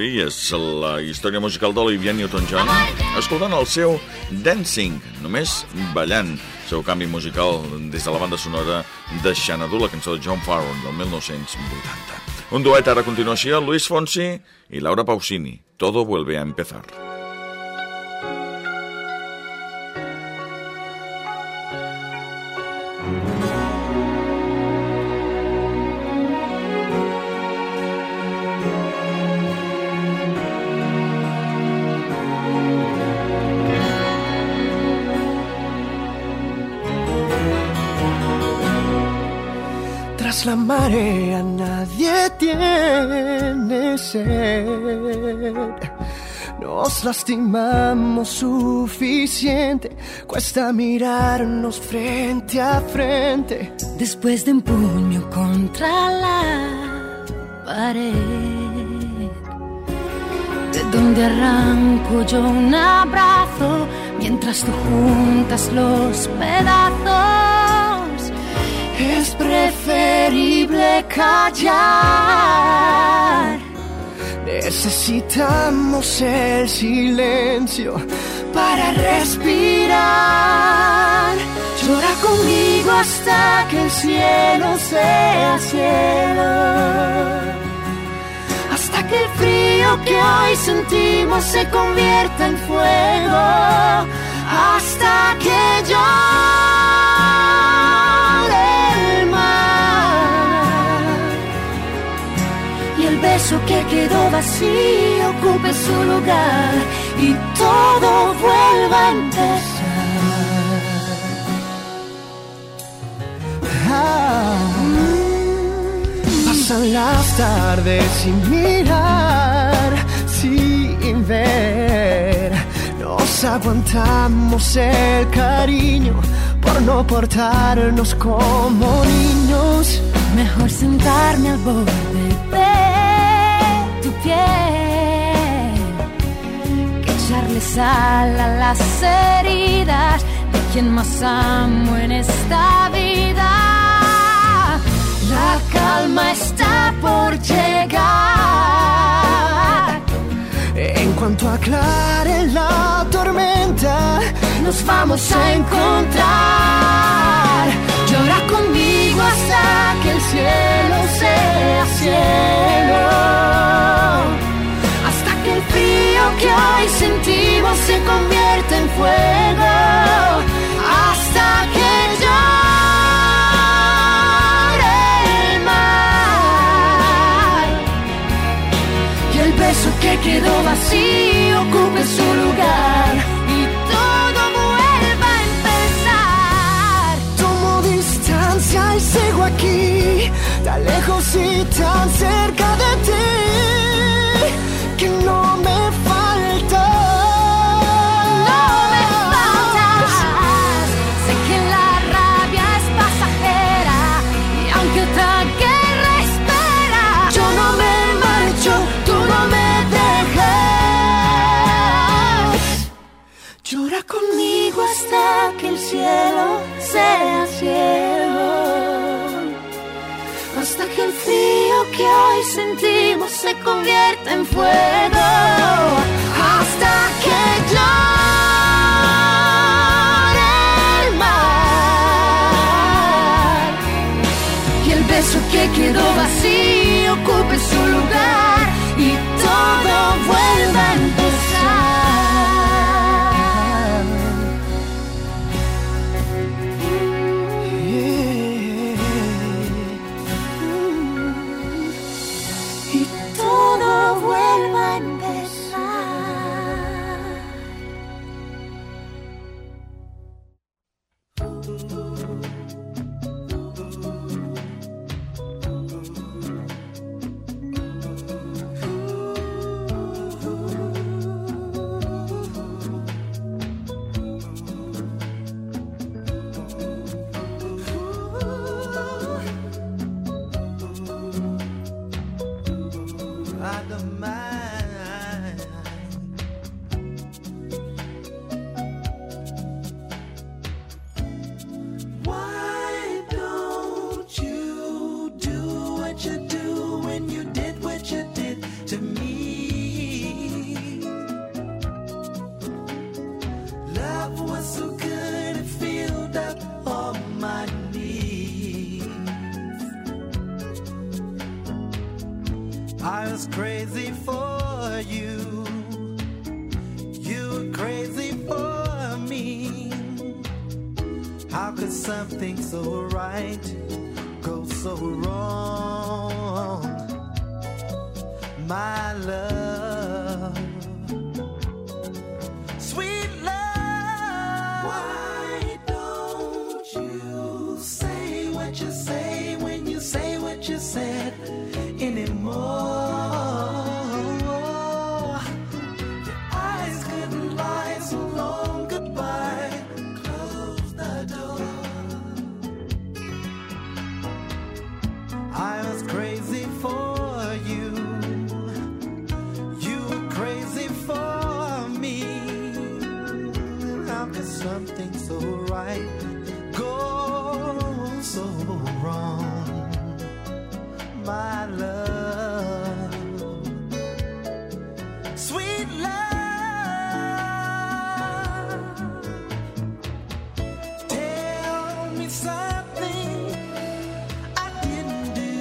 Bobby és la història musical d'Olivia Newton-John escoltant el seu Dancing, només ballant, el seu canvi musical des de la banda sonora de Xanadu, la cançó de John Farron del 1980. Un duet ara a continuació, Luis Fonsi i Laura Pausini, Todo vuelve a empezar. la marea nadie tiene sed. Nos lastimamos suficiente, cuesta mirarnos frente a frente. Después de un puño contra la pared, de donde arranco yo un abrazo mientras tú juntas los pedazos es preferible callar. Necesitamos el silencio para respirar. Llora conmigo hasta que el cielo sea cielo. Hasta que el frío que hoy sentimos se convierta en fuego. Hasta que yo vacío ocupe su lugar y todo vuelva a empezar. Ah, Pasan las tardes sin mirar, sin ver. Nos aguantamos el cariño por no portarnos como niños. Mejor sentarme al borde piel que echarle sal a las heridas de quien más amo en esta vida. La calma está por llegar. En cuanto aclare la tormenta, nos vamos a encontrar. Llora conmigo hasta que el cielo sea cielo. Que hoy sentimos se convierta en fuego. Hasta que llore el mar. Y el beso que quedó vacío ocupe su lugar y todo vuelva a empezar. Tomo distancia y sigo aquí, tan lejos y tan cerca de ti, en fuego. Hasta que llore el mar. Y el beso que quedó vacío ocupe su lugar y todo vuelva a empezar. Y todo vuelva a empezar. I was crazy for you. You were crazy for me. How could something so right go so wrong? My love. there's something so right goes so wrong, my love. Sweet love, tell me something I didn't do.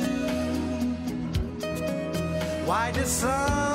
Why does some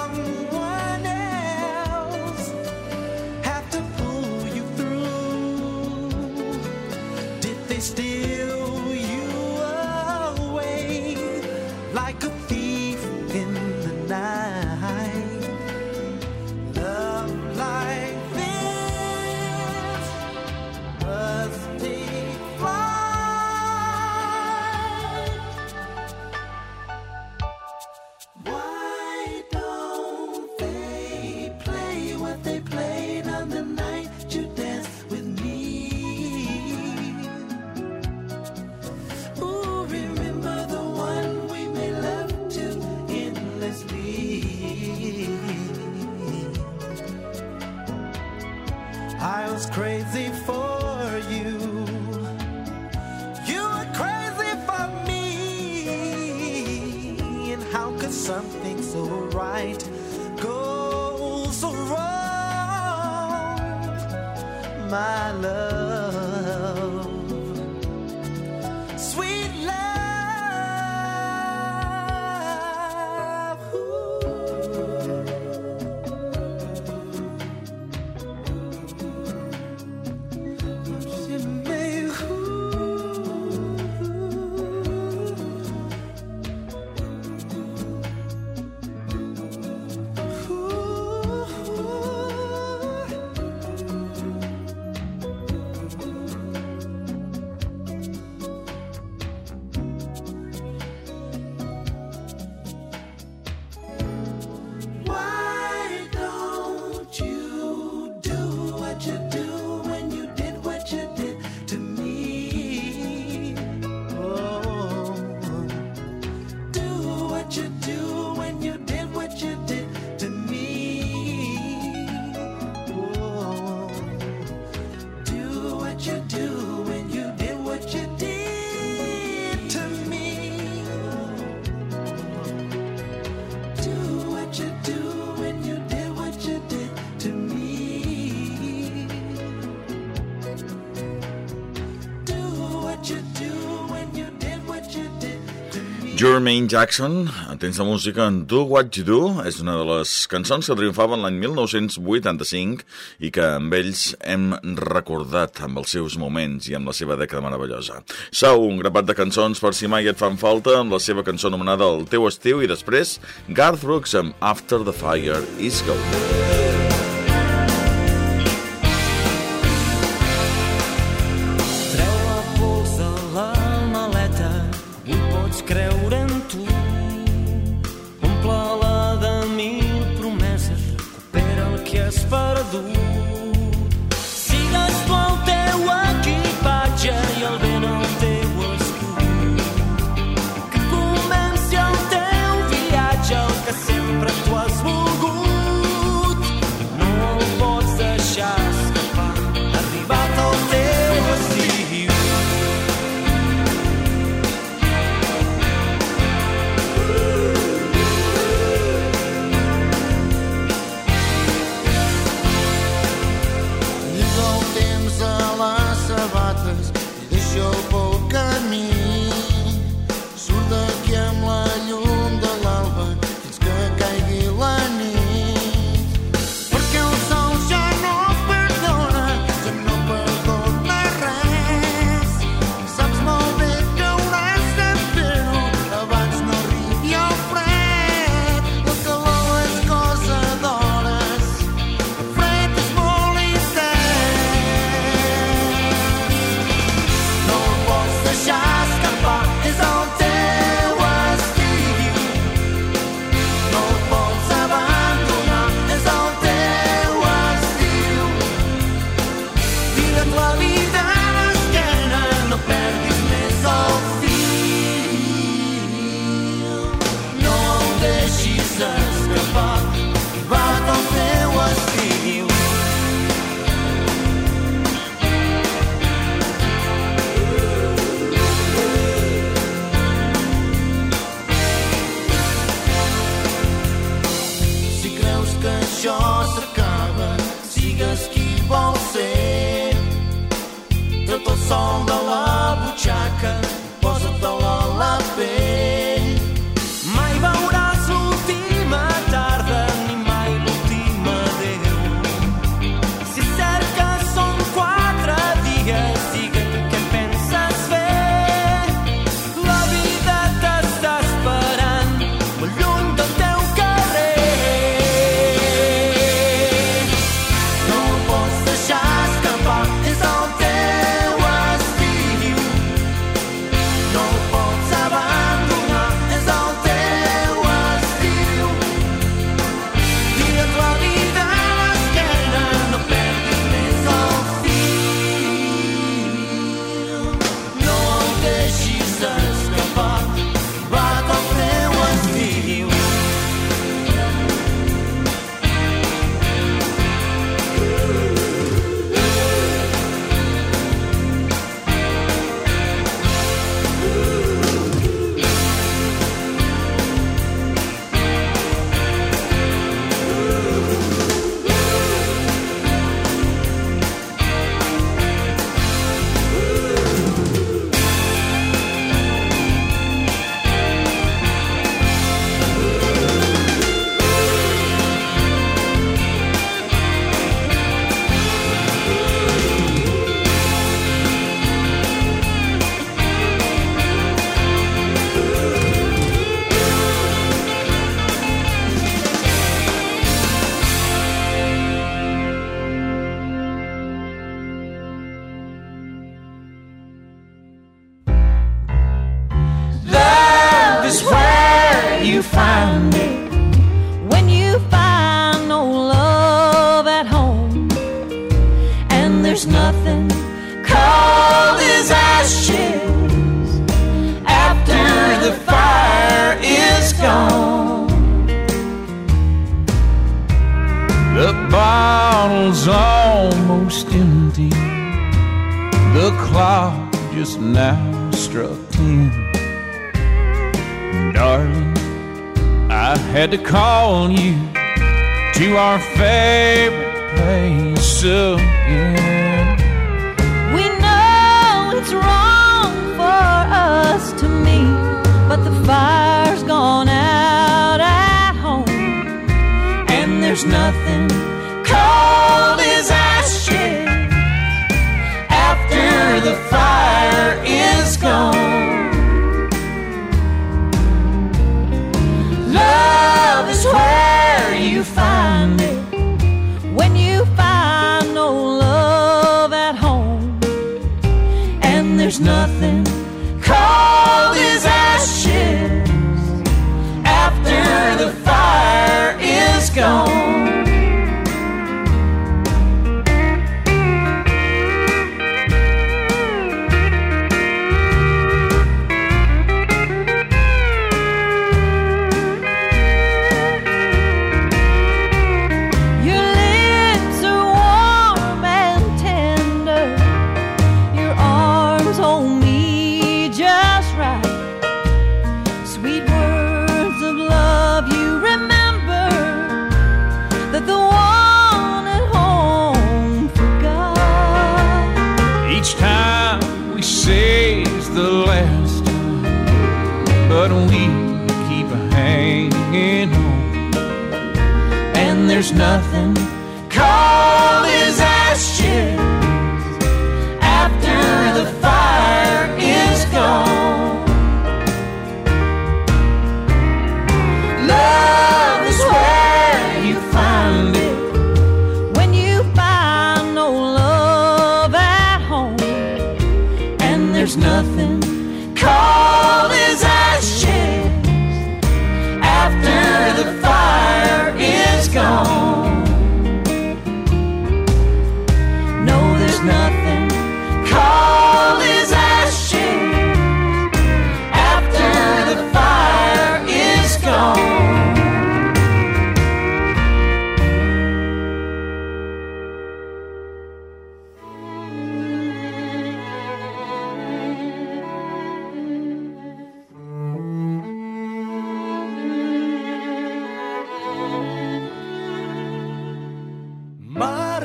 Jermaine Jackson, tens la música en Do What You Do, és una de les cançons que triomfaven l'any 1985 i que amb ells hem recordat amb els seus moments i amb la seva dècada meravellosa. Sau, un grapat de cançons per si mai et fan falta amb la seva cançó anomenada El teu estiu i després Garth Brooks amb After the Fire is Gone. Clock just now struck ten. Darling, I had to call on you to our favorite place again. We know it's wrong for us to meet, but the fire's gone out at home, and there's nothing cold as ashes the fire is gone. Love is where you find it when you find no love at home. and there's nothing cold as ashes after the fire is gone.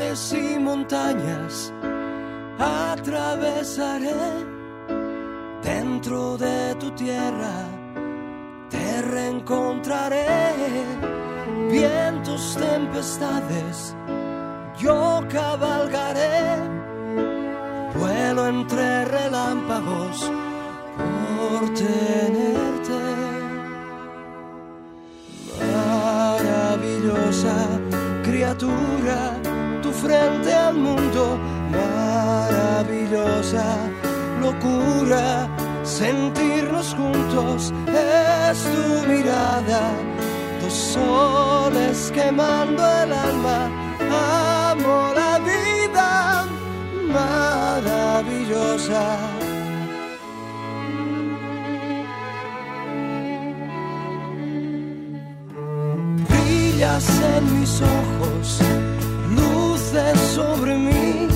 Y montañas atravesaré dentro de tu tierra. Te reencontraré. Vientos, tempestades, yo cabalgaré. Vuelo entre relámpagos por tenerte. Maravillosa criatura, tu frente al mundo, maravillosa locura, sentirnos juntos es tu mirada, dos soles quemando el alma, amo la vida. Maravillosa. en mis ojos, sobre mí.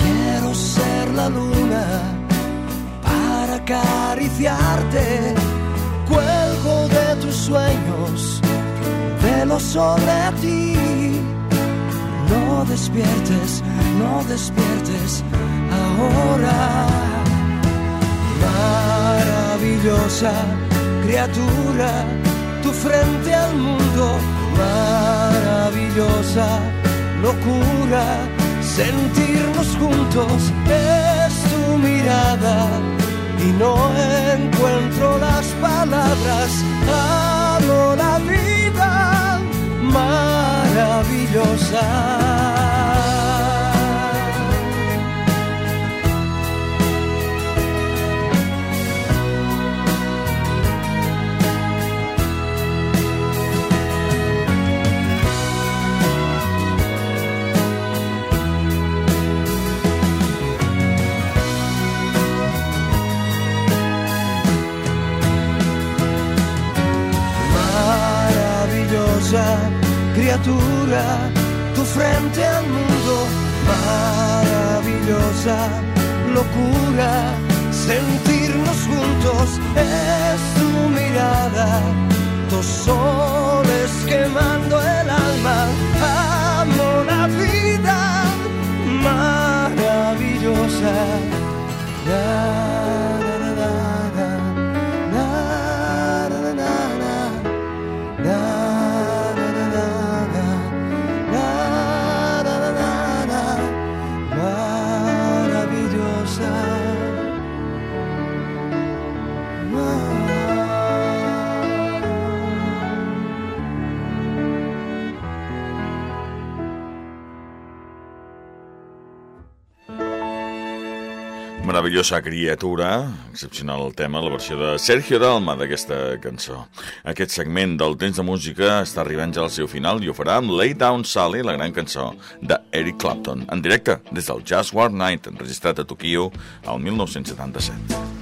Quiero ser la luna para acariciarte. Cuelgo de tus sueños, velo sobre ti. No despiertes, no despiertes ahora. Maravillosa criatura tu frente al mundo, maravillosa locura, sentirnos juntos es tu mirada y no encuentro las palabras, amo la vida maravillosa. Meravellosa criatura, excepcional el tema, la versió de Sergio Dalma d'aquesta cançó. Aquest segment del temps de música està arribant ja al seu final i ho farà amb Lay Down Sally, la gran cançó de Eric Clapton, en directe des del Jazz War Night, enregistrat a Tokyo el 1977.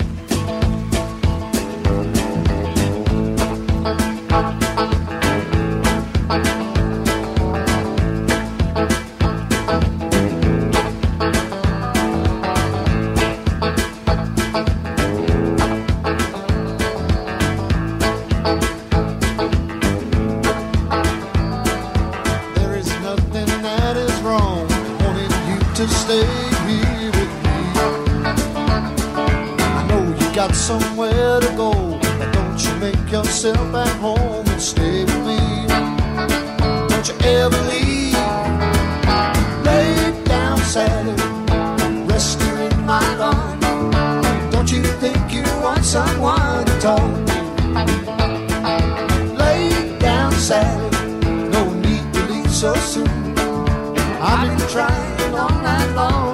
Stay here with me. I know you got somewhere to go, but don't you make yourself at home and stay with me. Don't you ever leave. Lay down, Sally, rest here in my arms. Don't you think you want someone to talk to? Lay down, Sally. No need to leave so soon. I've been trying all night long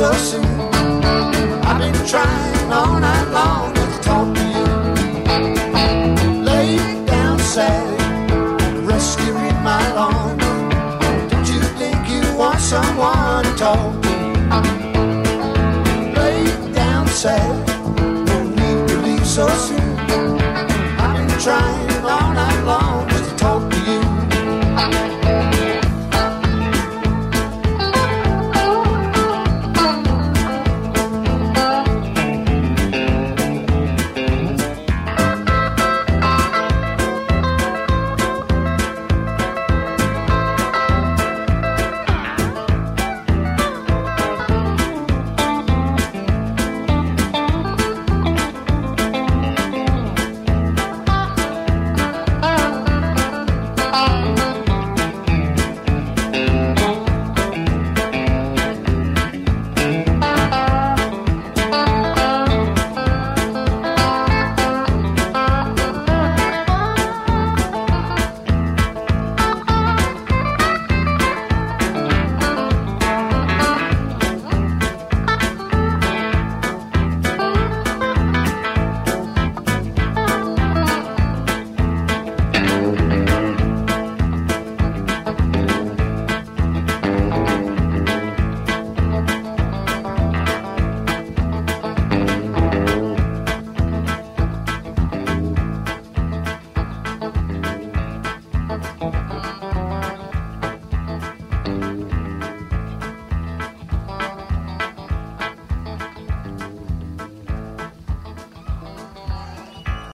so soon. I've been trying all night long to talk to you. Lay down sad, rescue in my lawn. Don't you think you want someone to talk to? Lay down sad, don't need to leave so soon. I've been trying.